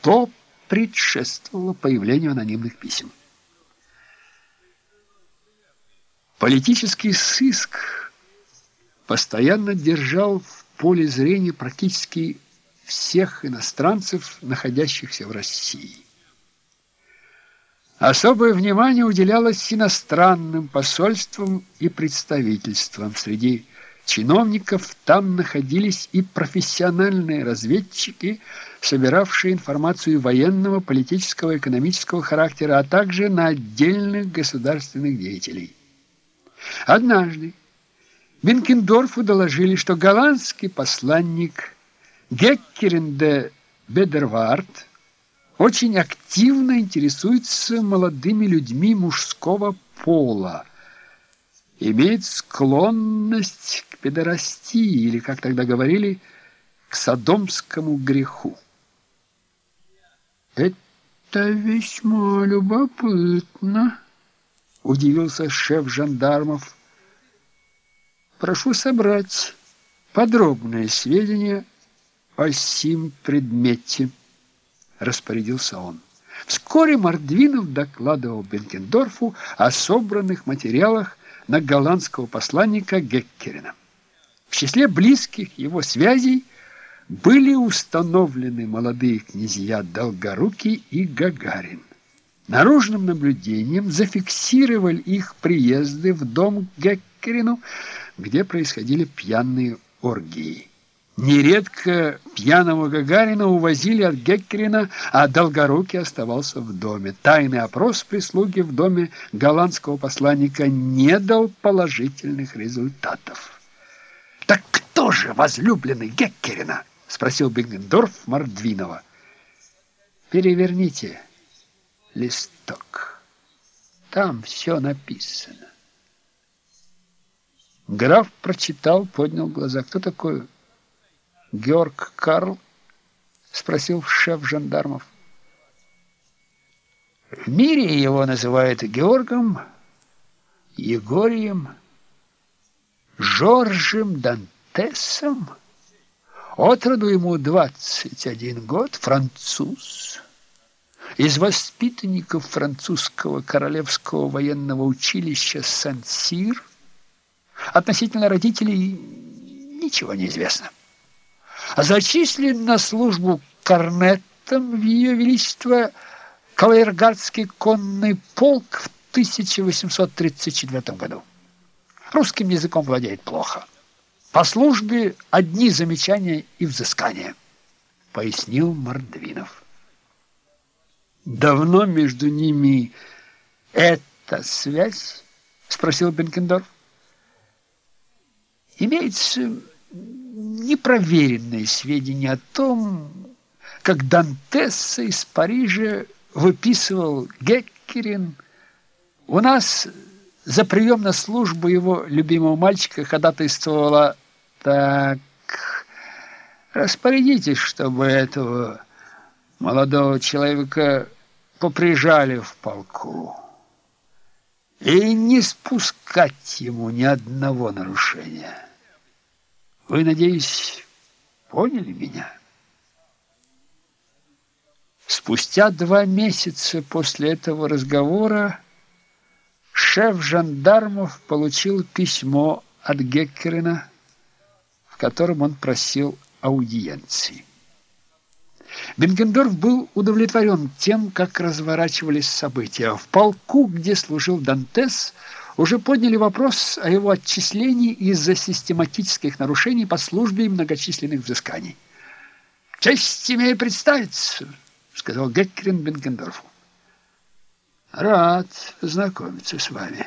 что предшествовало появлению анонимных писем. Политический сыск постоянно держал в поле зрения практически всех иностранцев, находящихся в России. Особое внимание уделялось иностранным посольствам и представительствам. Среди чиновников там находились и профессиональные разведчики, собиравшие информацию военного, политического, экономического характера, а также на отдельных государственных деятелей. Однажды Бенкендорфу доложили, что голландский посланник Геккерен де Бедервард очень активно интересуется молодыми людьми мужского пола, имеет склонность к педорастии, или, как тогда говорили, к садомскому греху. «Это весьма любопытно», — удивился шеф жандармов. «Прошу собрать подробные сведения о сим предмете» распорядился он. Вскоре Мордвинов докладывал Бенкендорфу о собранных материалах на голландского посланника Геккерина. В числе близких его связей были установлены молодые князья Долгорукий и Гагарин. Наружным наблюдением зафиксировали их приезды в дом к Геккерину, где происходили пьяные оргии. Нередко пьяного Гагарина увозили от Геккерина, а Долгорукий оставался в доме. Тайный опрос прислуги в доме голландского посланника не дал положительных результатов. «Так кто же возлюбленный Геккерина?» — спросил Бегендорф Мордвинова. «Переверните листок. Там все написано». Граф прочитал, поднял глаза. «Кто такой?» Георг Карл? Спросил шеф жандармов. В мире его называют Георгом, Егорием, Жоржем Дантесом. Отроду ему 21 год, француз. Из воспитанников французского королевского военного училища Сан-Сир относительно родителей ничего не известно зачислен на службу корнетом в Ее Величество Кавалергардский конный полк в 1834 году. Русским языком владеет плохо. По службе одни замечания и взыскания, пояснил Мордвинов. Давно между ними эта связь? Спросил Бенкендорф. Имеется непроверенные сведения о том, как Дантесса из Парижа выписывал Геккерин. У нас за прием на службу его любимого мальчика ходатайствовала так... Распорядитесь, чтобы этого молодого человека поприжали в полку и не спускать ему ни одного нарушения. Вы, надеюсь, поняли меня? Спустя два месяца после этого разговора шеф жандармов получил письмо от Геккерина, в котором он просил аудиенции. Бенгендорф был удовлетворен тем, как разворачивались события. В полку, где служил Дантес, уже подняли вопрос о его отчислении из-за систематических нарушений по службе и многочисленных взысканий. «Честь имею представиться», — сказал Геккерин Бенгендорфу. «Рад познакомиться с вами,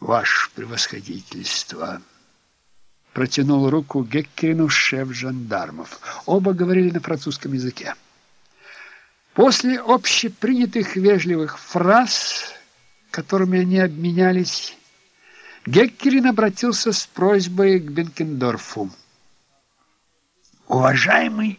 ваше превосходительство». Протянул руку Геккерину шеф жандармов. Оба говорили на французском языке. После общепринятых вежливых фраз которыми они обменялись, Геккерин обратился с просьбой к Бенкендорфу. «Уважаемый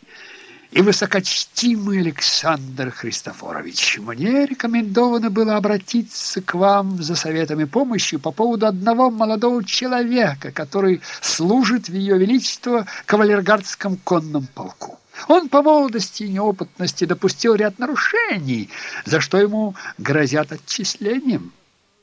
и высокочтимый Александр Христофорович, мне рекомендовано было обратиться к вам за советом и помощью по поводу одного молодого человека, который служит в Ее Величество кавалергардском конном полку. Он по молодости и неопытности допустил ряд нарушений, за что ему грозят отчислением.